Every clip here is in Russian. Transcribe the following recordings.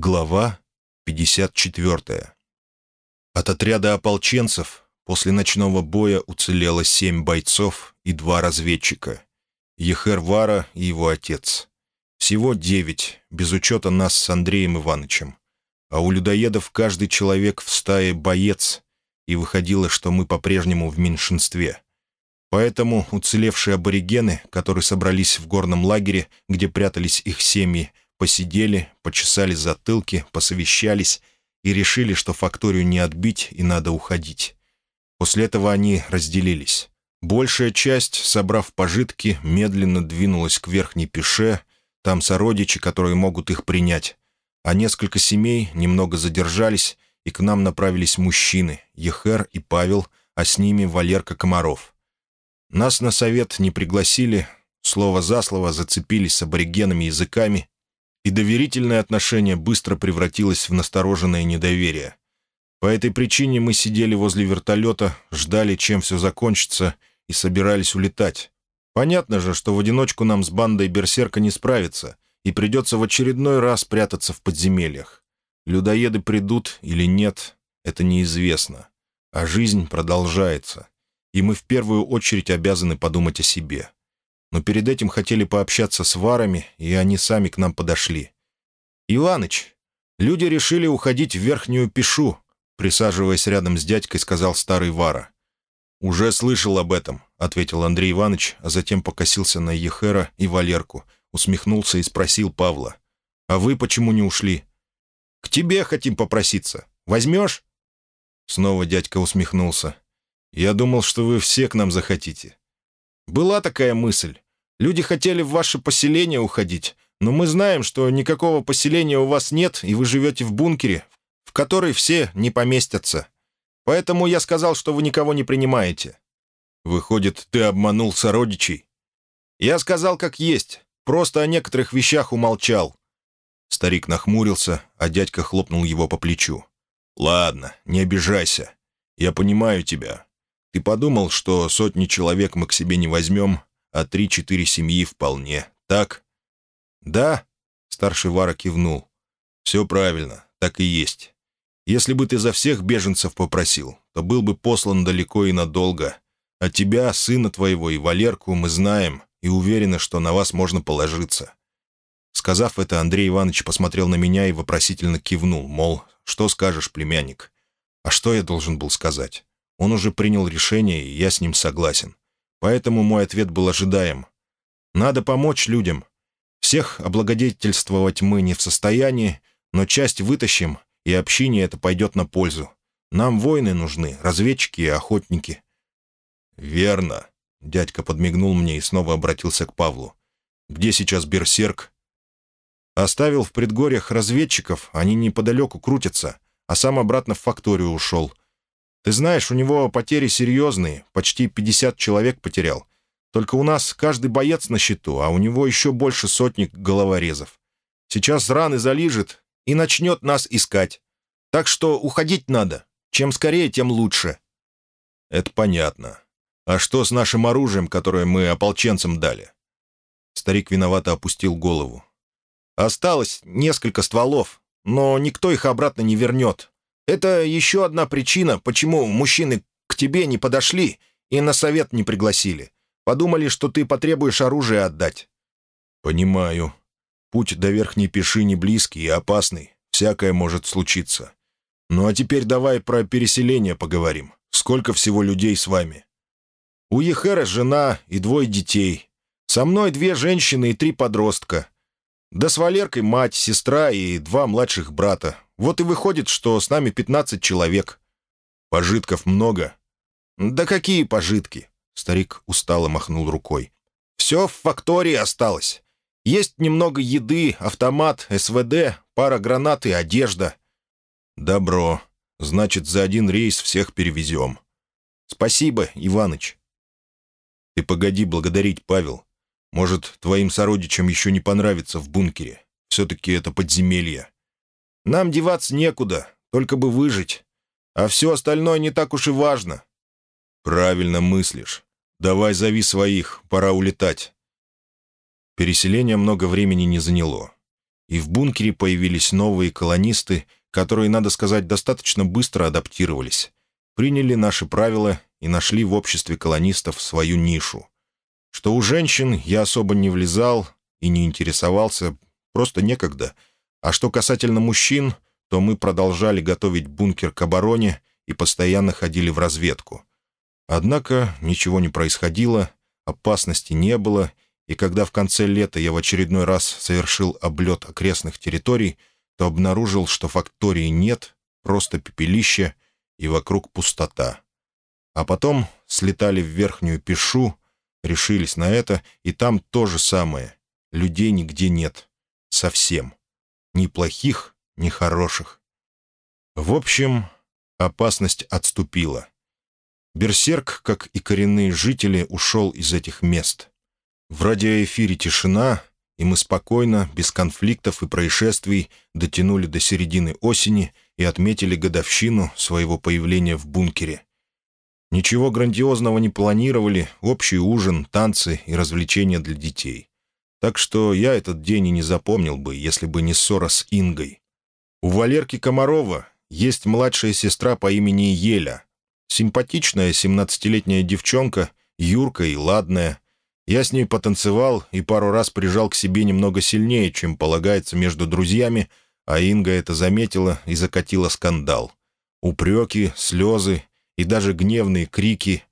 Глава 54. От отряда ополченцев после ночного боя уцелело семь бойцов и два разведчика. Ехер Вара и его отец. Всего девять, без учета нас с Андреем Ивановичем. А у людоедов каждый человек в стае боец, и выходило, что мы по-прежнему в меньшинстве. Поэтому уцелевшие аборигены, которые собрались в горном лагере, где прятались их семьи, посидели, почесали затылки, посовещались и решили, что факторию не отбить и надо уходить. После этого они разделились. Большая часть, собрав пожитки, медленно двинулась к верхней пеше, там сородичи, которые могут их принять, а несколько семей немного задержались, и к нам направились мужчины, Ехер и Павел, а с ними Валерка Комаров. Нас на совет не пригласили, слово за слово зацепились с аборигенами языками, и доверительное отношение быстро превратилось в настороженное недоверие. По этой причине мы сидели возле вертолета, ждали, чем все закончится, и собирались улетать. Понятно же, что в одиночку нам с бандой Берсерка не справиться, и придется в очередной раз прятаться в подземельях. Людоеды придут или нет, это неизвестно. А жизнь продолжается и мы в первую очередь обязаны подумать о себе. Но перед этим хотели пообщаться с варами, и они сами к нам подошли. «Иваныч, люди решили уходить в верхнюю пишу», присаживаясь рядом с дядькой, сказал старый вара. «Уже слышал об этом», — ответил Андрей Иванович, а затем покосился на Ехера и Валерку, усмехнулся и спросил Павла. «А вы почему не ушли?» «К тебе хотим попроситься. Возьмешь?» Снова дядька усмехнулся. Я думал, что вы все к нам захотите». «Была такая мысль. Люди хотели в ваше поселение уходить, но мы знаем, что никакого поселения у вас нет, и вы живете в бункере, в который все не поместятся. Поэтому я сказал, что вы никого не принимаете». «Выходит, ты обманул сородичей?» «Я сказал, как есть, просто о некоторых вещах умолчал». Старик нахмурился, а дядька хлопнул его по плечу. «Ладно, не обижайся. Я понимаю тебя. Ты подумал, что сотни человек мы к себе не возьмем, а три-четыре семьи вполне, так?» «Да», — старший Вара кивнул. «Все правильно, так и есть. Если бы ты за всех беженцев попросил, то был бы послан далеко и надолго. А тебя, сына твоего и Валерку мы знаем и уверены, что на вас можно положиться». Сказав это, Андрей Иванович посмотрел на меня и вопросительно кивнул, мол, что скажешь, племянник? А что я должен был сказать? Он уже принял решение, и я с ним согласен. Поэтому мой ответ был ожидаем. Надо помочь людям. Всех облагодетельствовать мы не в состоянии, но часть вытащим, и общине это пойдет на пользу. Нам воины нужны, разведчики и охотники». «Верно», — дядька подмигнул мне и снова обратился к Павлу. «Где сейчас берсерк?» «Оставил в предгорьях разведчиков, они неподалеку крутятся, а сам обратно в факторию ушел. Ты знаешь, у него потери серьезные, почти 50 человек потерял. Только у нас каждый боец на счету, а у него еще больше сотни головорезов. Сейчас раны залижет и начнет нас искать. Так что уходить надо. Чем скорее, тем лучше». «Это понятно. А что с нашим оружием, которое мы ополченцам дали?» Старик виновато опустил голову. «Осталось несколько стволов, но никто их обратно не вернет. Это еще одна причина, почему мужчины к тебе не подошли и на совет не пригласили. Подумали, что ты потребуешь оружие отдать». «Понимаю. Путь до верхней пеши не близкий и опасный. Всякое может случиться. Ну а теперь давай про переселение поговорим. Сколько всего людей с вами?» «У Ехера жена и двое детей. Со мной две женщины и три подростка. Да с Валеркой мать, сестра и два младших брата. Вот и выходит, что с нами 15 человек. Пожитков много. Да какие пожитки? Старик устало махнул рукой. Все в фактории осталось. Есть немного еды, автомат, СВД, пара гранат и одежда. Добро. Значит, за один рейс всех перевезем. Спасибо, Иваныч. Ты погоди благодарить, Павел. Может, твоим сородичам еще не понравится в бункере. Все-таки это подземелье. Нам деваться некуда, только бы выжить. А все остальное не так уж и важно». «Правильно мыслишь. Давай зови своих, пора улетать». Переселение много времени не заняло. и в бункере появились новые колонисты, которые, надо сказать, достаточно быстро адаптировались, приняли наши правила и нашли в обществе колонистов свою нишу. Что у женщин я особо не влезал и не интересовался, просто некогда. А что касательно мужчин, то мы продолжали готовить бункер к обороне и постоянно ходили в разведку. Однако ничего не происходило, опасности не было, и когда в конце лета я в очередной раз совершил облет окрестных территорий, то обнаружил, что фактории нет, просто пепелище, и вокруг пустота. А потом слетали в верхнюю пишу, решились на это, и там то же самое. Людей нигде нет. Совсем. Ни плохих, ни хороших. В общем, опасность отступила. Берсерк, как и коренные жители, ушел из этих мест. В радиоэфире тишина, и мы спокойно, без конфликтов и происшествий, дотянули до середины осени и отметили годовщину своего появления в бункере. Ничего грандиозного не планировали, общий ужин, танцы и развлечения для детей. Так что я этот день и не запомнил бы, если бы не ссора с Ингой. У Валерки Комарова есть младшая сестра по имени Еля. Симпатичная семнадцатилетняя девчонка, юркая и ладная. Я с ней потанцевал и пару раз прижал к себе немного сильнее, чем полагается между друзьями, а Инга это заметила и закатила скандал. Упреки, слезы и даже гневные крики.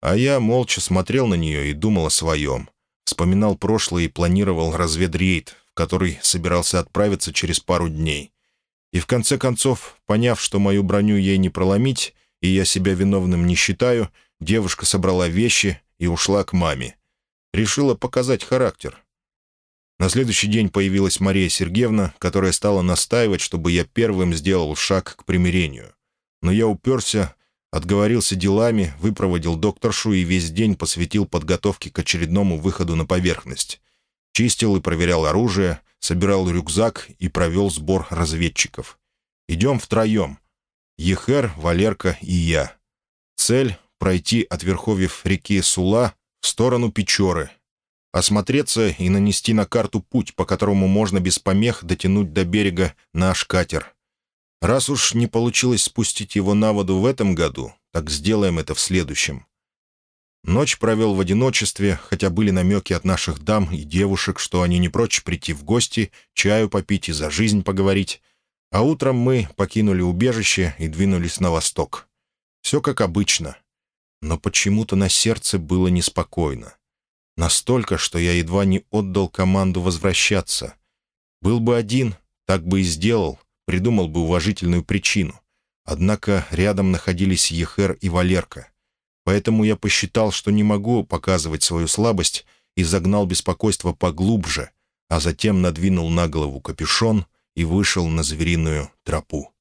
А я молча смотрел на нее и думал о своем. Вспоминал прошлое и планировал разведрейд, в который собирался отправиться через пару дней. И в конце концов, поняв, что мою броню ей не проломить, и я себя виновным не считаю, девушка собрала вещи и ушла к маме. Решила показать характер. На следующий день появилась Мария Сергеевна, которая стала настаивать, чтобы я первым сделал шаг к примирению. Но я уперся, отговорился делами, выпроводил докторшу и весь день посвятил подготовке к очередному выходу на поверхность. Чистил и проверял оружие, собирал рюкзак и провел сбор разведчиков. «Идем втроем. Ехер, Валерка и я. Цель — пройти от верховьев реки Сула в сторону Печоры, осмотреться и нанести на карту путь, по которому можно без помех дотянуть до берега наш катер. Раз уж не получилось спустить его на воду в этом году, так сделаем это в следующем. Ночь провел в одиночестве, хотя были намеки от наших дам и девушек, что они не прочь прийти в гости, чаю попить и за жизнь поговорить. А утром мы покинули убежище и двинулись на восток. Все как обычно. Но почему-то на сердце было неспокойно. Настолько, что я едва не отдал команду возвращаться. Был бы один, так бы и сделал, придумал бы уважительную причину. Однако рядом находились Ехер и Валерка. Поэтому я посчитал, что не могу показывать свою слабость, и загнал беспокойство поглубже, а затем надвинул на голову капюшон и вышел на звериную тропу.